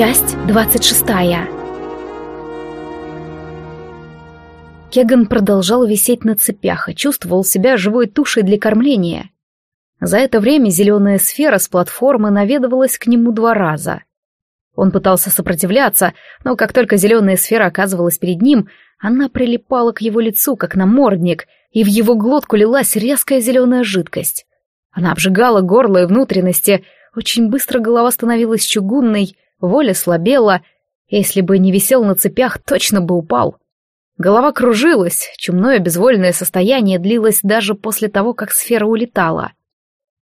Часть двадцать шестая. Кеган продолжал висеть на цепях и чувствовал себя живой тушей для кормления. За это время зеленая сфера с платформы наведывалась к нему два раза. Он пытался сопротивляться, но как только зеленая сфера оказывалась перед ним, она прилипала к его лицу, как намордник, и в его глотку лилась резкая зеленая жидкость. Она обжигала горло и внутренности, очень быстро голова становилась чугунной, воля слабела, если бы не висел на цепях, точно бы упал. Голова кружилась, чумное безвольное состояние длилось даже после того, как сфера улетала.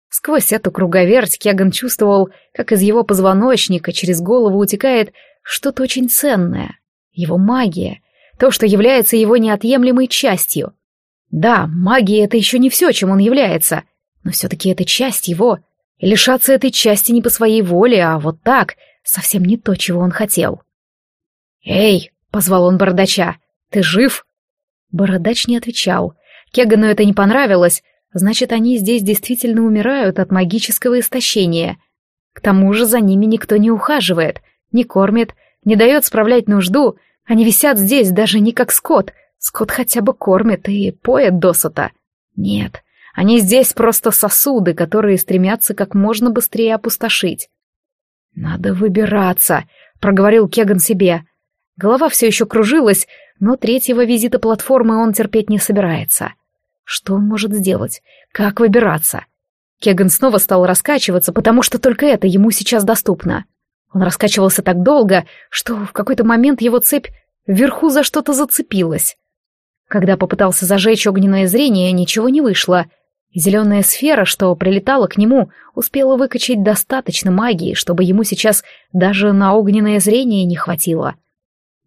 Сквозь эту круговерть Кеган чувствовал, как из его позвоночника через голову утекает что-то очень ценное. Его магия, то, что является его неотъемлемой частью. Да, магия — это еще не все, чем он является, но все-таки это часть его. И лишаться этой части не по своей воле, а вот так, совсем не то, чего он хотел. «Эй!» — позвал он бородача. «Ты жив?» Бородач не отвечал. Кегану это не понравилось, значит, они здесь действительно умирают от магического истощения. К тому же за ними никто не ухаживает, не кормит, не дает справлять нужду, они висят здесь даже не как скот, скот хотя бы кормит и поет досыта. Нет, они здесь просто сосуды, которые стремятся как можно быстрее опустошить. «Надо выбираться», — проговорил Кеган себе. Голова все еще кружилась, но третьего визита платформы он терпеть не собирается. Что он может сделать? Как выбираться? Кеган снова стал раскачиваться, потому что только это ему сейчас доступно. Он раскачивался так долго, что в какой-то момент его цепь вверху за что-то зацепилась. Когда попытался зажечь огненное зрение, ничего не вышло. Зеленая сфера, что прилетала к нему, успела выкачать достаточно магии, чтобы ему сейчас даже на огненное зрение не хватило.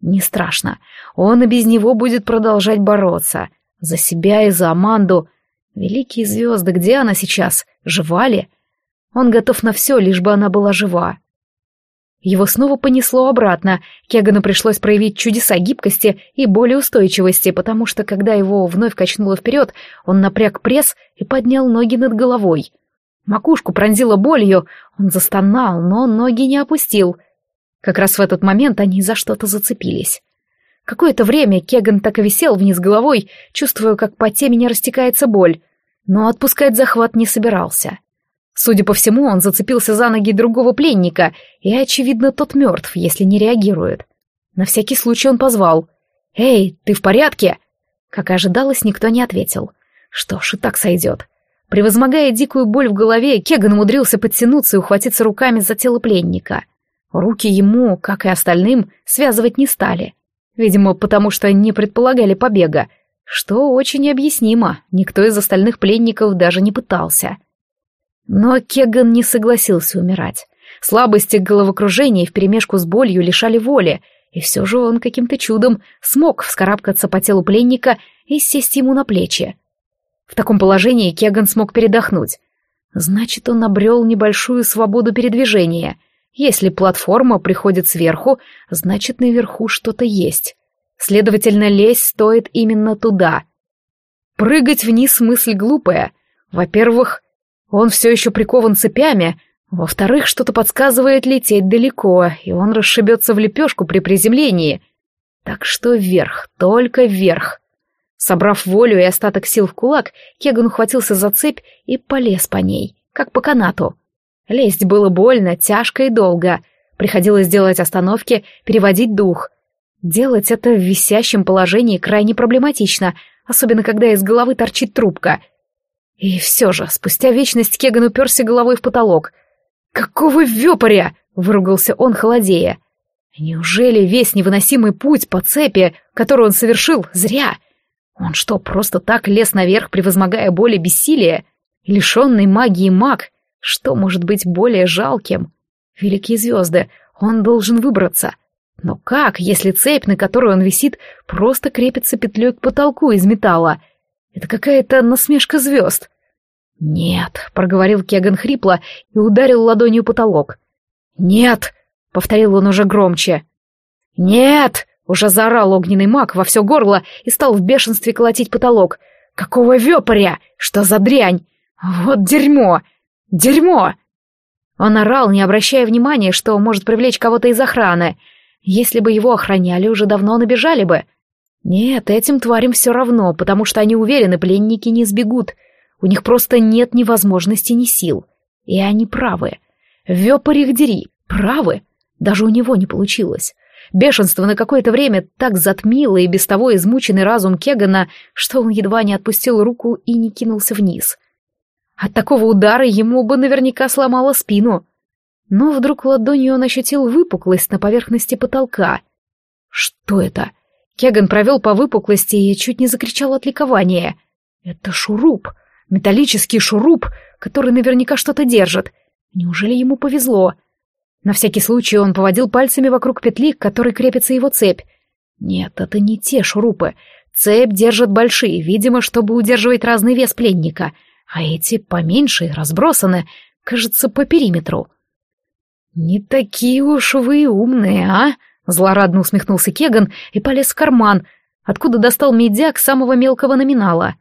Не страшно. Он и без него будет продолжать бороться. За себя и за Аманду. Великие звезды, где она сейчас? Жива ли? Он готов на все, лишь бы она была жива. Его снова понесло обратно. Кегану пришлось проявить чудеса гибкости и более устойчивости, потому что, когда его вновь качнуло вперед, он напряг пресс и поднял ноги над головой. Макушку пронзило болью, он застонал, но ноги не опустил — как раз в этот момент они за что-то зацепились. Какое-то время Кеган так и висел вниз головой, чувствуя, как по темени растекается боль, но отпускать захват не собирался. Судя по всему, он зацепился за ноги другого пленника, и, очевидно, тот мертв, если не реагирует. На всякий случай он позвал. «Эй, ты в порядке?» Как и ожидалось, никто не ответил. Что ж, и так сойдет. Превозмогая дикую боль в голове, Кеган умудрился подтянуться и ухватиться руками за тело пленника — Руки ему, как и остальным, связывать не стали. Видимо, потому что не предполагали побега, что очень объяснимо, никто из остальных пленников даже не пытался. Но Кеган не согласился умирать. Слабости головокружения вперемешку с болью лишали воли, и все же он каким-то чудом смог вскарабкаться по телу пленника и сесть ему на плечи. В таком положении Кеган смог передохнуть. Значит, он обрел небольшую свободу передвижения — если платформа приходит сверху, значит, наверху что-то есть. Следовательно, лезть стоит именно туда. Прыгать вниз мысль глупая. Во-первых, он все еще прикован цепями, во-вторых, что-то подсказывает лететь далеко, и он расшибется в лепешку при приземлении. Так что вверх, только вверх. Собрав волю и остаток сил в кулак, Кеган ухватился за цепь и полез по ней, как по канату. Лезть было больно, тяжко и долго. Приходилось делать остановки, переводить дух. Делать это в висящем положении крайне проблематично, особенно когда из головы торчит трубка. И все же, спустя вечность Кеган уперся головой в потолок. «Какого вепаря!» — выругался он, холодея. «Неужели весь невыносимый путь по цепи, который он совершил, зря? Он что, просто так лез наверх, превозмогая боль и бессилие? Лишенный магии маг — что может быть более жалким? Великие звезды, он должен выбраться. Но как, если цепь, на которой он висит, просто крепится петлей к потолку из металла? Это какая-то насмешка звезд. «Нет», — проговорил Кеган хрипло и ударил ладонью потолок. «Нет», — повторил он уже громче. «Нет!» — уже заорал огненный маг во все горло и стал в бешенстве колотить потолок. «Какого вепря? Что за дрянь? Вот дерьмо! Дерьмо!» Он орал, не обращая внимания, что может привлечь кого-то из охраны. Если бы его охраняли, уже давно набежали бы. Нет, этим тварям все равно, потому что они уверены, пленники не сбегут. У них просто нет ни возможности, ни сил. И они правы. Вёпарь их дери, правы. Даже у него не получилось. Бешенство на какое-то время так затмило и без того измученный разум Кегана, что он едва не отпустил руку и не кинулся вниз. От такого удара ему бы наверняка сломало спину. Но вдруг ладонью он ощутил выпуклость на поверхности потолка. Что это? Кеган провел по выпуклости и чуть не закричал от ликования. Это шуруп, металлический шуруп, который наверняка что-то держит. Неужели ему повезло? — на всякий случай он поводил пальцами вокруг петли, к которой крепится его цепь. Нет, это не те шурупы. Цепь держат большие, видимо, чтобы удерживать разный вес пленника, а эти поменьше разбросаны, кажется, по периметру. «Не такие уж вы умные, а?» — злорадно усмехнулся Кеган и полез в карман, откуда достал медяк самого мелкого номинала.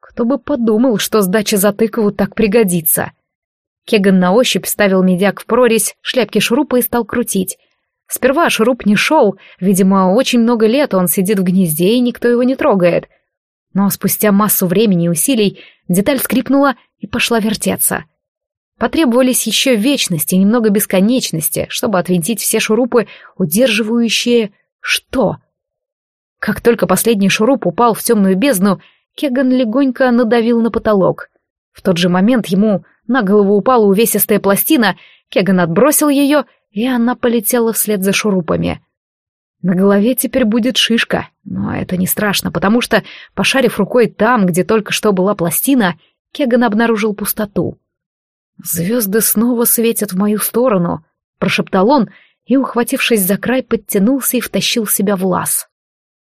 Кто бы подумал, что сдача за тыкову так пригодится. Кеган на ощупь ставил медяк в прорезь шляпки шурупа и стал крутить. Сперва шуруп не шел, видимо, очень много лет он сидит в гнезде, и никто его не трогает. Но спустя массу времени и усилий деталь скрипнула и пошла вертеться. Потребовались еще вечности, немного бесконечности, чтобы отвинтить все шурупы, удерживающие... что? Как только последний шуруп упал в темную бездну, Кеган легонько надавил на потолок. В тот же момент ему на голову упала увесистая пластина, Кеган отбросил ее, и она полетела вслед за шурупами. На голове теперь будет шишка, но это не страшно, потому что, пошарив рукой там, где только что была пластина, Кеган обнаружил пустоту. «Звезды снова светят в мою сторону», — прошептал он и, ухватившись за край, подтянулся и втащил себя в лаз.